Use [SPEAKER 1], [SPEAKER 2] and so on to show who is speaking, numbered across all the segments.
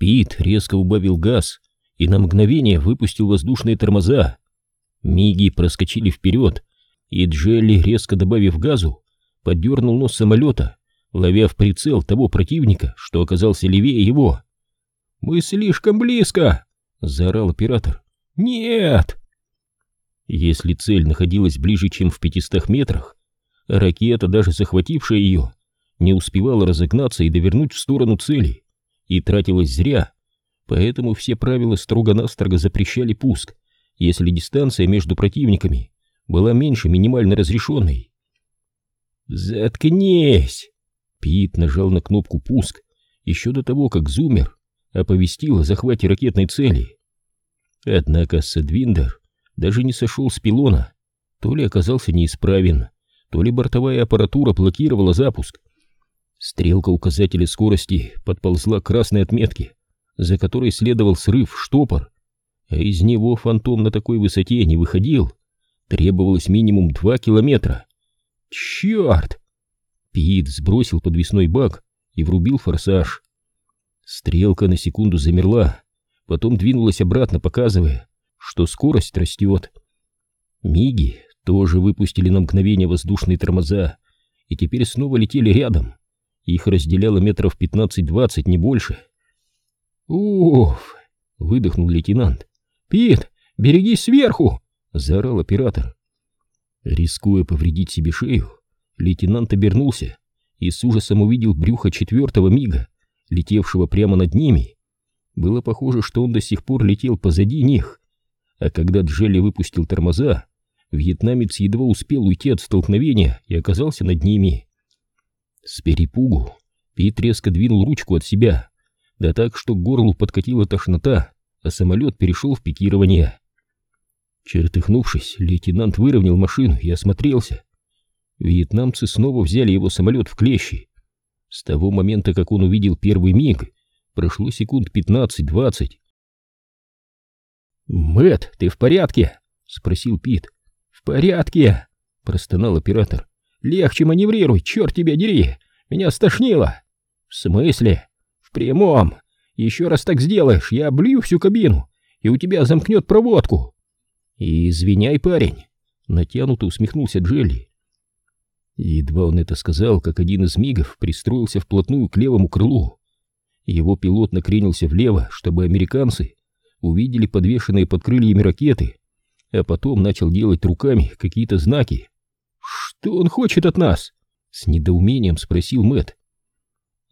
[SPEAKER 1] Пит резко убавил газ и на мгновение выпустил воздушные тормоза. Миги проскочили вперед, и Джелли, резко добавив газу, поддернул нос самолета, ловя в прицел того противника, что оказался левее его. «Мы слишком близко!» — заорал оператор. «Нет!» Если цель находилась ближе, чем в пятистах метрах, ракета, даже захватившая ее, не успевала разогнаться и довернуть в сторону цели, и тратилась зря, поэтому все правила строго-настрого запрещали пуск, если дистанция между противниками была меньше минимально разрешенной. «Заткнись!» Пит нажал на кнопку «Пуск» еще до того, как Зумер оповестил о захвате ракетной цели. Однако Садвиндер даже не сошел с пилона, то ли оказался неисправен, то ли бортовая аппаратура блокировала запуск. Стрелка указателя скорости подползла к красной отметке, за которой следовал срыв штопор, а из него фантом на такой высоте не выходил. Требовалось минимум два километра. Черт! Пит сбросил подвесной бак и врубил форсаж. Стрелка на секунду замерла, потом двинулась обратно, показывая, что скорость растет. Миги тоже выпустили на мгновение воздушные тормоза и теперь снова летели рядом. Их разделяло метров 15-20, не больше. «Уф!» — выдохнул лейтенант. «Пит, берегись сверху!» — заорал оператор. Рискуя повредить себе шею, лейтенант обернулся и с ужасом увидел брюхо четвертого мига, летевшего прямо над ними. Было похоже, что он до сих пор летел позади них, а когда Джелли выпустил тормоза, вьетнамец едва успел уйти от столкновения и оказался над ними. С перепугу Пит резко двинул ручку от себя, да так, что к горлу подкатила тошнота, а самолет перешел в пикирование. Чертыхнувшись, лейтенант выровнял машину и осмотрелся. Вьетнамцы снова взяли его самолет в клещи. С того момента, как он увидел первый миг, прошло секунд пятнадцать-двадцать. «Мэтт, ты в порядке?» — спросил Пит. «В порядке!» — простонал оператор. «Легче маневрируй, черт тебя дери! Меня стошнило!» «В смысле?» «В прямом! Еще раз так сделаешь, я облью всю кабину, и у тебя замкнет проводку!» «Извиняй, парень!» — натянуто усмехнулся Джелли. Едва он это сказал, как один из мигов пристроился вплотную к левому крылу. Его пилот накренился влево, чтобы американцы увидели подвешенные под крыльями ракеты, а потом начал делать руками какие-то знаки. «Что он хочет от нас?» — с недоумением спросил Мэт.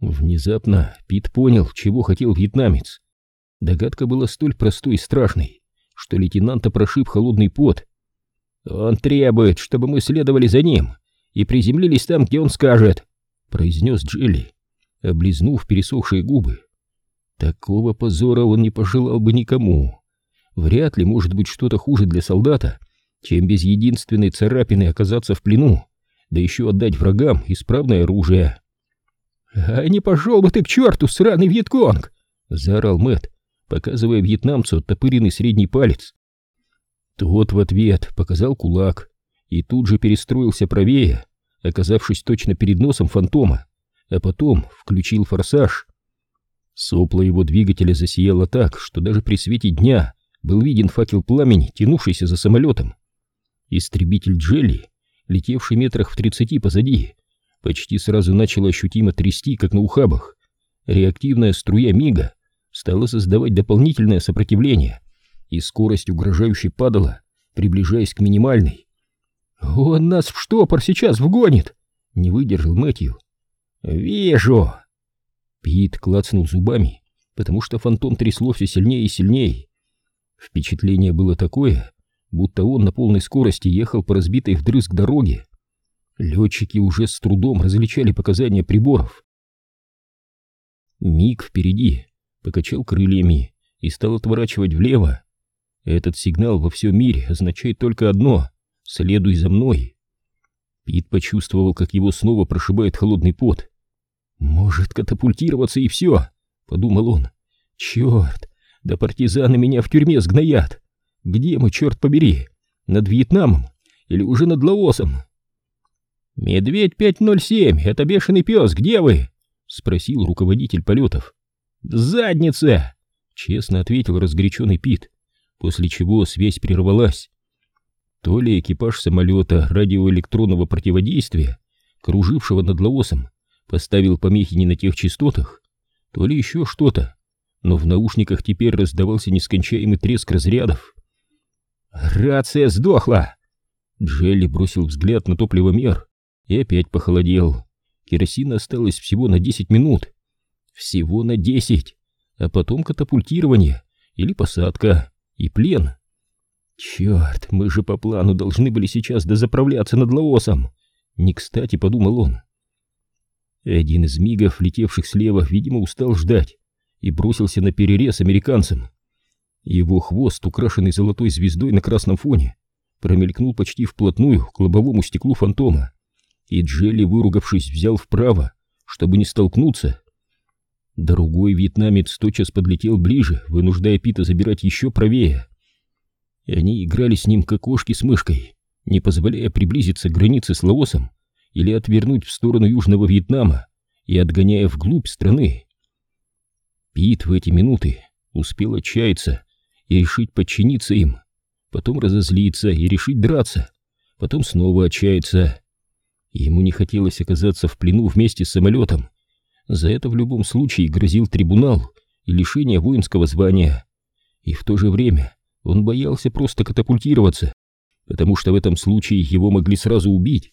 [SPEAKER 1] Внезапно Пит понял, чего хотел вьетнамец. Догадка была столь простой и страшной, что лейтенанта прошиб холодный пот. «Он требует, чтобы мы следовали за ним и приземлились там, где он скажет», — произнес Джилли, облизнув пересохшие губы. Такого позора он не пожелал бы никому. Вряд ли может быть что-то хуже для солдата, чем без единственной царапины оказаться в плену, да еще отдать врагам исправное оружие. «А не пошел бы ты к черту, сраный Вьетконг!» — заорал Мэт, показывая вьетнамцу оттопыренный средний палец. Тот в ответ показал кулак и тут же перестроился правее, оказавшись точно перед носом фантома, а потом включил форсаж. Сопло его двигателя засияло так, что даже при свете дня был виден факел пламени, тянувшийся за самолетом. Истребитель Джелли, летевший метрах в тридцати позади, почти сразу начал ощутимо трясти, как на ухабах. Реактивная струя мига стала создавать дополнительное сопротивление, и скорость угрожающе падала, приближаясь к минимальной. «Он нас в штопор сейчас вгонит!» — не выдержал Мэтью. «Вижу!» Пит клацнул зубами, потому что фантом трясло все сильнее и сильнее. Впечатление было такое, будто он на полной скорости ехал по разбитой вдрызг дороге. Летчики уже с трудом различали показания приборов. Миг впереди покачал крыльями и стал отворачивать влево. Этот сигнал во всем мире означает только одно — следуй за мной. Пит почувствовал, как его снова прошибает холодный пот. «Может катапультироваться и все», — подумал он. «Черт, да партизаны меня в тюрьме сгноят! Где мы, черт побери? Над Вьетнамом или уже над Лаосом?» «Медведь 507, это бешеный пес, где вы?» — спросил руководитель полетов. «В заднице!» — честно ответил разгоряченный Пит, после чего связь прервалась. То ли экипаж самолета радиоэлектронного противодействия, кружившего над Лаосом, поставил помехи не на тех частотах, то ли еще что-то, но в наушниках теперь раздавался нескончаемый треск разрядов. «Рация сдохла!» Джелли бросил взгляд на топливомер и опять похолодел. Керосина осталось всего на 10 минут. Всего на 10. А потом катапультирование или посадка и плен. Черт, мы же по плану должны были сейчас дозаправляться над Лаосом. Не кстати, подумал он. Один из мигов, летевших слева, видимо, устал ждать и бросился на перерез американцам. Его хвост, украшенный золотой звездой на красном фоне, промелькнул почти вплотную к лобовому стеклу фантома, и Джелли, выругавшись, взял вправо, чтобы не столкнуться. Другой вьетнамец тотчас подлетел ближе, вынуждая Пита забирать еще правее. И они играли с ним, как кошки с мышкой, не позволяя приблизиться к границе с Лаосом или отвернуть в сторону Южного Вьетнама и отгоняя вглубь страны. Пит в эти минуты успел отчаяться и решить подчиниться им, потом разозлиться и решить драться, потом снова отчаяться. Ему не хотелось оказаться в плену вместе с самолетом. За это в любом случае грозил трибунал и лишение воинского звания. И в то же время он боялся просто катапультироваться, потому что в этом случае его могли сразу убить.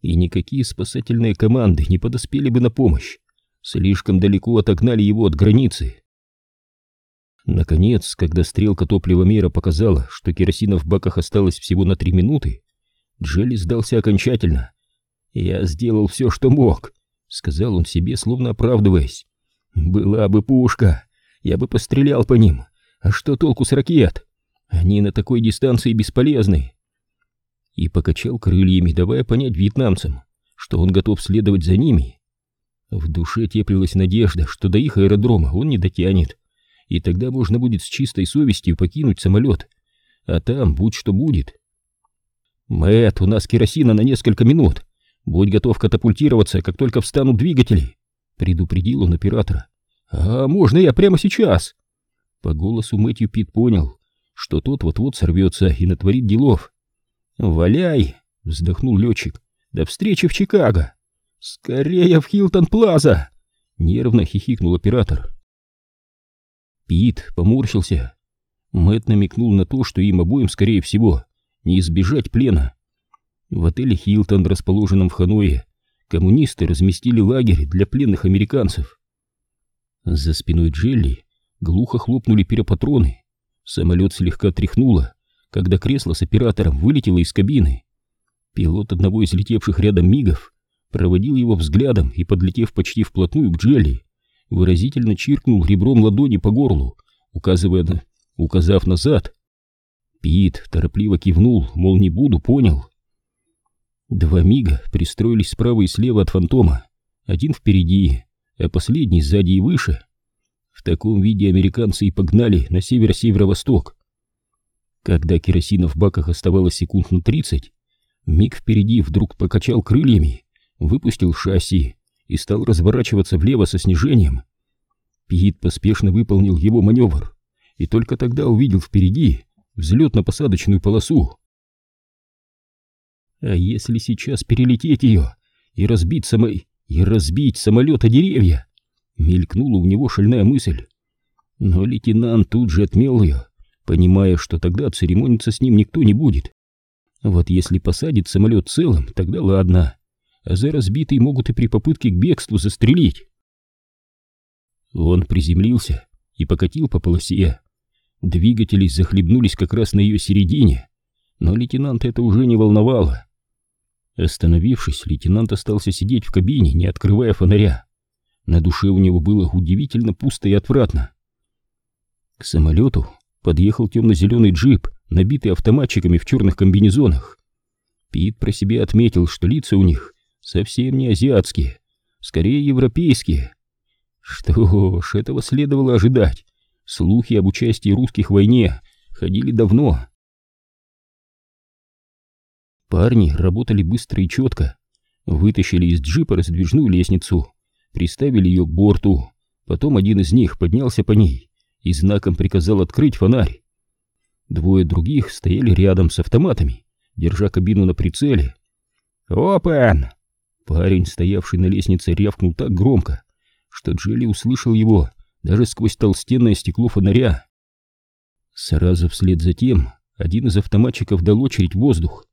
[SPEAKER 1] И никакие спасательные команды не подоспели бы на помощь. Слишком далеко отогнали его от границы. Наконец, когда стрелка топливомера показала, что керосина в баках осталось всего на три минуты, Джелли сдался окончательно. «Я сделал все, что мог», — сказал он себе, словно оправдываясь. «Была бы пушка, я бы пострелял по ним. А что толку с ракет? Они на такой дистанции бесполезны». И покачал крыльями, давая понять вьетнамцам, что он готов следовать за ними. В душе теплилась надежда, что до их аэродрома он не дотянет и тогда можно будет с чистой совестью покинуть самолет. А там будь что будет. Мэт, у нас керосина на несколько минут. Будь готов катапультироваться, как только встанут двигатели, предупредил он оператора. А можно я прямо сейчас? По голосу Мэтью Пит понял, что тот вот-вот сорвется и натворит делов. «Валяй!» — вздохнул летчик. «До встречи в Чикаго!» «Скорее в Хилтон-Плаза!» — нервно хихикнул оператор. Пит поморщился. Мэтт намекнул на то, что им обоим, скорее всего, не избежать плена. В отеле «Хилтон», расположенном в Ханое, коммунисты разместили лагерь для пленных американцев. За спиной Джелли глухо хлопнули пиропатроны. Самолет слегка тряхнуло, когда кресло с оператором вылетело из кабины. Пилот одного из летевших рядом мигов проводил его взглядом и, подлетев почти вплотную к Джелли, выразительно чиркнул ребром ладони по горлу, указывая на... указав назад. Пит торопливо кивнул, мол, не буду, понял. Два мига пристроились справа и слева от фантома, один впереди, а последний сзади и выше. В таком виде американцы и погнали на северо-северо-восток. Когда керосина в баках оставалось секунд на тридцать, миг впереди вдруг покачал крыльями, выпустил шасси и стал разворачиваться влево со снижением. Пит поспешно выполнил его маневр и только тогда увидел впереди взлетно-посадочную полосу. А если сейчас перелететь ее и разбить самой и разбить самолет о деревья? Мелькнула у него шальная мысль. Но лейтенант тут же отмел ее, понимая, что тогда церемониться с ним никто не будет. Вот если посадит самолет целым, тогда ладно а за разбитый могут и при попытке к бегству застрелить. Он приземлился и покатил по полосе. Двигатели захлебнулись как раз на ее середине, но лейтенанта это уже не волновало. Остановившись, лейтенант остался сидеть в кабине, не открывая фонаря. На душе у него было удивительно пусто и отвратно. К самолету подъехал темно-зеленый джип, набитый автоматчиками в черных комбинезонах. Пит про себя отметил, что лица у них совсем не азиатские, скорее европейские. Что ж, этого следовало ожидать. Слухи об участии русских в войне ходили давно. Парни работали быстро и четко. Вытащили из джипа раздвижную лестницу, приставили ее к борту, Потом один из них поднялся по ней и знаком приказал открыть фонарь. Двое других стояли рядом с автоматами, держа кабину на прицеле. «Опен!» Парень, стоявший на лестнице, рявкнул так громко, что Джелли услышал его даже сквозь толстенное стекло фонаря. Сразу вслед за тем один из автоматчиков дал очередь в воздух.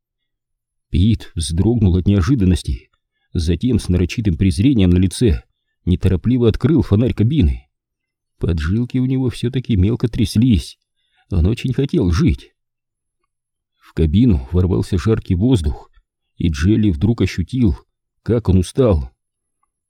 [SPEAKER 1] Пит вздрогнул от неожиданности, затем с нарочитым презрением на лице неторопливо открыл фонарь кабины. Поджилки у него все-таки мелко тряслись, он очень хотел жить. В кабину ворвался жаркий воздух, и Джелли вдруг ощутил, как он устал.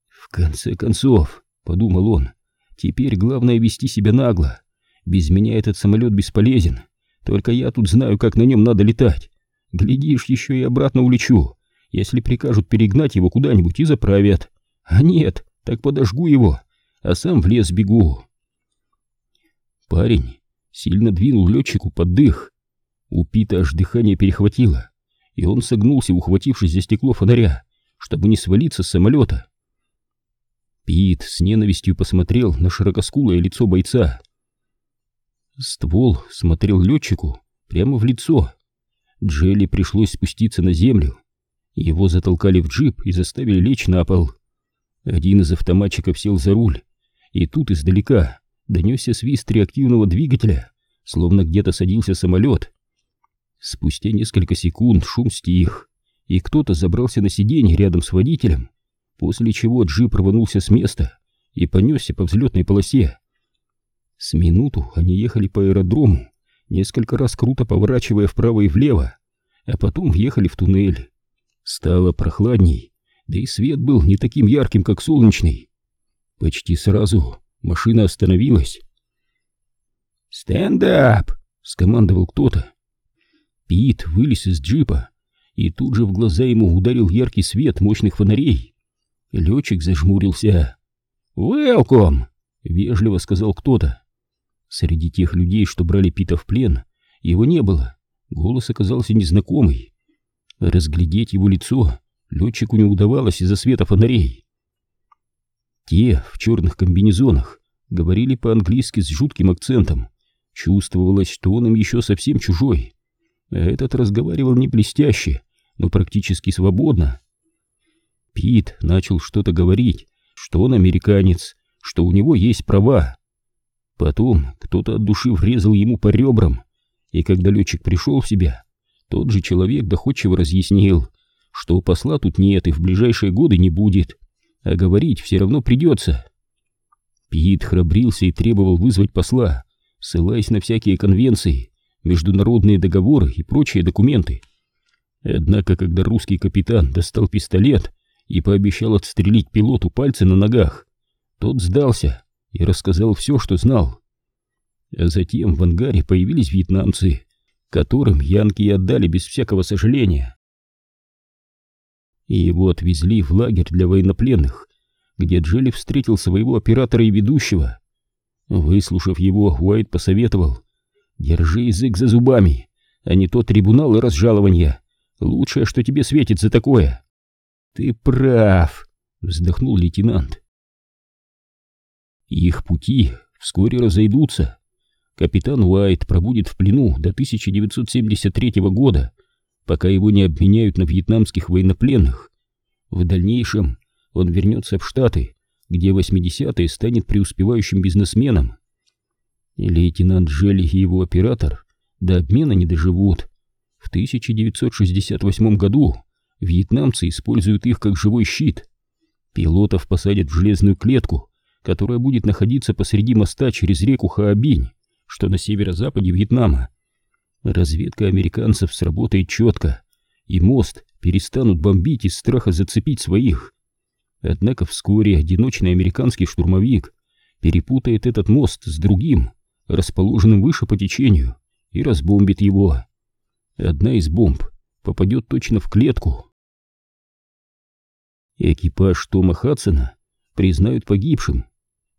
[SPEAKER 1] «В конце концов», — подумал он, — «теперь главное вести себя нагло. Без меня этот самолет бесполезен, только я тут знаю, как на нем надо летать. Глядишь, еще и обратно улечу, если прикажут перегнать его куда-нибудь и заправят. А нет, так подожгу его, а сам в лес бегу». Парень сильно двинул летчику под дых. У Пита аж дыхание перехватило, и он согнулся, ухватившись за стекло фонаря, чтобы не свалиться с самолета. Пит с ненавистью посмотрел на широкоскулое лицо бойца. Ствол смотрел летчику прямо в лицо. Джелли пришлось спуститься на землю. Его затолкали в джип и заставили лечь на пол. Один из автоматчиков сел за руль, и тут издалека донесся свист реактивного двигателя, словно где-то садился самолет. Спустя несколько секунд шум стих, и кто-то забрался на сиденье рядом с водителем, после чего джип рванулся с места и понесся по взлетной полосе. С минуту они ехали по аэродрому, несколько раз круто поворачивая вправо и влево, а потом въехали в туннель. Стало прохладней, да и свет был не таким ярким, как солнечный. Почти сразу Машина остановилась. «Стендап!» — скомандовал кто-то. Пит вылез из джипа, и тут же в глаза ему ударил яркий свет мощных фонарей. Летчик зажмурился. «Велком!» — вежливо сказал кто-то. Среди тех людей, что брали Пита в плен, его не было. Голос оказался незнакомый. Разглядеть его лицо летчику не удавалось из-за света фонарей. Те в черных комбинезонах говорили по-английски с жутким акцентом. Чувствовалось, что он им еще совсем чужой. А этот разговаривал не блестяще, но практически свободно. Пит начал что-то говорить, что он американец, что у него есть права. Потом кто-то от души врезал ему по ребрам, и когда летчик пришел в себя, тот же человек доходчиво разъяснил, что посла тут нет и в ближайшие годы не будет а говорить все равно придется. Пит храбрился и требовал вызвать посла, ссылаясь на всякие конвенции, международные договоры и прочие документы. Однако, когда русский капитан достал пистолет и пообещал отстрелить пилоту пальцы на ногах, тот сдался и рассказал все, что знал. А затем в ангаре появились вьетнамцы, которым янки отдали без всякого сожаления и его отвезли в лагерь для военнопленных, где Джелли встретил своего оператора и ведущего. Выслушав его, Уайт посоветовал «Держи язык за зубами, а не то трибунал и разжалование. Лучшее, что тебе светит за такое». «Ты прав», — вздохнул лейтенант. Их пути вскоре разойдутся. Капитан Уайт пробудет в плену до 1973 года, пока его не обменяют на вьетнамских военнопленных. В дальнейшем он вернется в Штаты, где 80-е станет преуспевающим бизнесменом. Лейтенант Джелли и его оператор до обмена не доживут. В 1968 году вьетнамцы используют их как живой щит. Пилотов посадят в железную клетку, которая будет находиться посреди моста через реку Хаобинь, что на северо-западе Вьетнама. Разведка американцев сработает четко, и мост перестанут бомбить из страха зацепить своих. Однако вскоре одиночный американский штурмовик перепутает этот мост с другим, расположенным выше по течению, и разбомбит его. Одна из бомб попадет точно в клетку. Экипаж Тома Хадсона признают погибшим.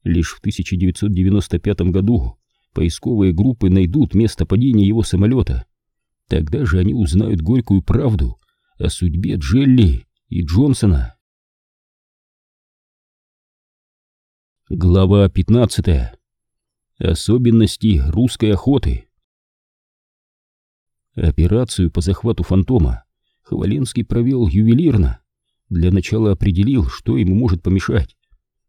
[SPEAKER 1] Лишь в 1995 году поисковые группы найдут место падения его самолета. Тогда же они узнают горькую правду о судьбе Джелли и Джонсона. Глава 15. Особенности русской охоты. Операцию по захвату фантома Хваленский провел ювелирно. Для начала определил, что ему может помешать.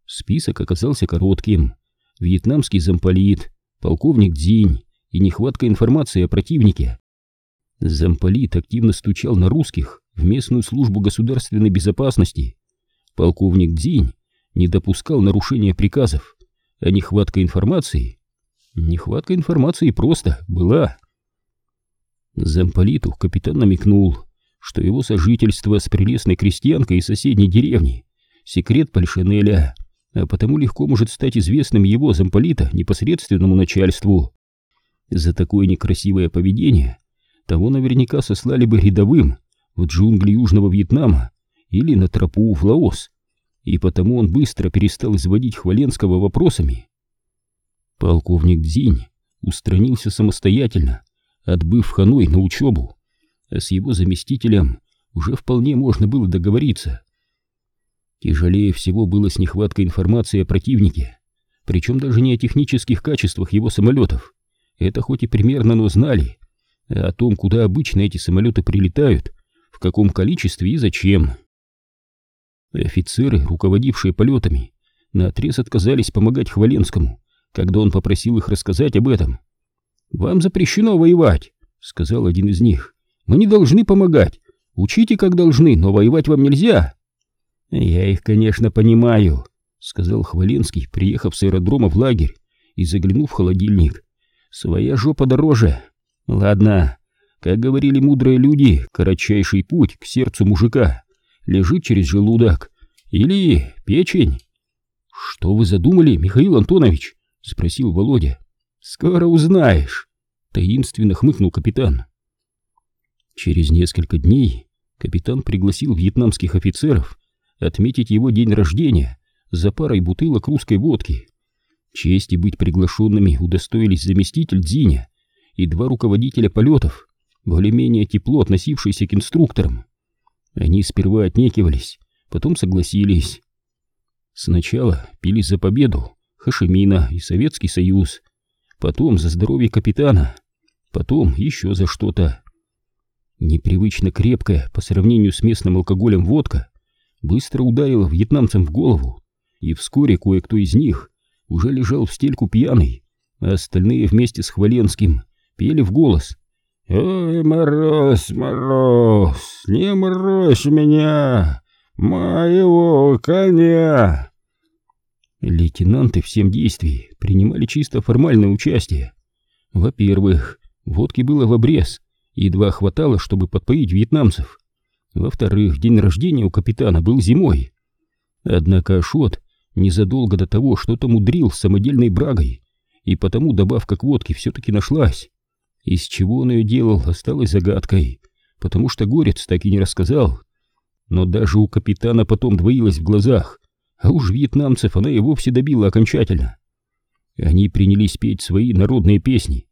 [SPEAKER 1] Список оказался коротким. Вьетнамский замполит, полковник Дзинь и нехватка информации о противнике. Замполит активно стучал на русских в местную службу государственной безопасности. Полковник Дзинь не допускал нарушения приказов, а нехватка информации... Нехватка информации просто была. Замполиту капитан намекнул, что его сожительство с прелестной крестьянкой из соседней деревни — секрет Польшинеля, а потому легко может стать известным его замполита непосредственному начальству. За такое некрасивое поведение того наверняка сослали бы рядовым в джунгли Южного Вьетнама или на тропу в Лаос, и потому он быстро перестал изводить Хваленского вопросами. Полковник Дзинь устранился самостоятельно, отбыв в Ханой на учебу, а с его заместителем уже вполне можно было договориться. Тяжелее всего было с нехваткой информации о противнике, причем даже не о технических качествах его самолетов. Это хоть и примерно, но знали, а о том, куда обычно эти самолеты прилетают, в каком количестве и зачем. Офицеры, руководившие полетами, наотрез отказались помогать Хваленскому, когда он попросил их рассказать об этом. «Вам запрещено воевать», — сказал один из них. «Мы не должны помогать. Учите, как должны, но воевать вам нельзя». «Я их, конечно, понимаю», — сказал Хваленский, приехав с аэродрома в лагерь и заглянув в холодильник. «Своя жопа дороже. Ладно, как говорили мудрые люди, кратчайший путь к сердцу мужика лежит через желудок или печень. Что вы задумали, Михаил Антонович? спросил Володя. Скоро узнаешь, таинственно хмыкнул капитан. Через несколько дней капитан пригласил вьетнамских офицеров отметить его день рождения за парой бутылок русской водки. Чести быть приглашенными удостоились заместитель Дзиня и два руководителя полетов, более-менее тепло относившиеся к инструкторам. Они сперва отнекивались, потом согласились. Сначала пили за победу Хашимина и Советский Союз, потом за здоровье капитана, потом еще за что-то. Непривычно крепкая по сравнению с местным алкоголем водка быстро ударила вьетнамцам в голову, и вскоре кое-кто из них уже лежал в стельку пьяный, а остальные вместе с Хваленским пели в голос «Ой, мороз, мороз, не морозь меня, моего коня!» Лейтенанты в всем действии принимали чисто формальное участие. Во-первых, водки было в обрез, едва хватало, чтобы подпоить вьетнамцев. Во-вторых, день рождения у капитана был зимой. Однако Ашот незадолго до того что-то мудрил с самодельной брагой, и потому добавка к водке все-таки нашлась. Из чего он ее делал, осталось загадкой, потому что Горец так и не рассказал. Но даже у капитана потом двоилось в глазах, а уж вьетнамцев она и вовсе добила окончательно. Они принялись петь свои народные песни,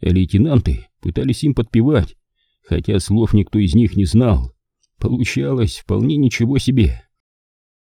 [SPEAKER 1] а лейтенанты пытались им подпевать, хотя слов никто из них не знал. Получалось вполне ничего себе.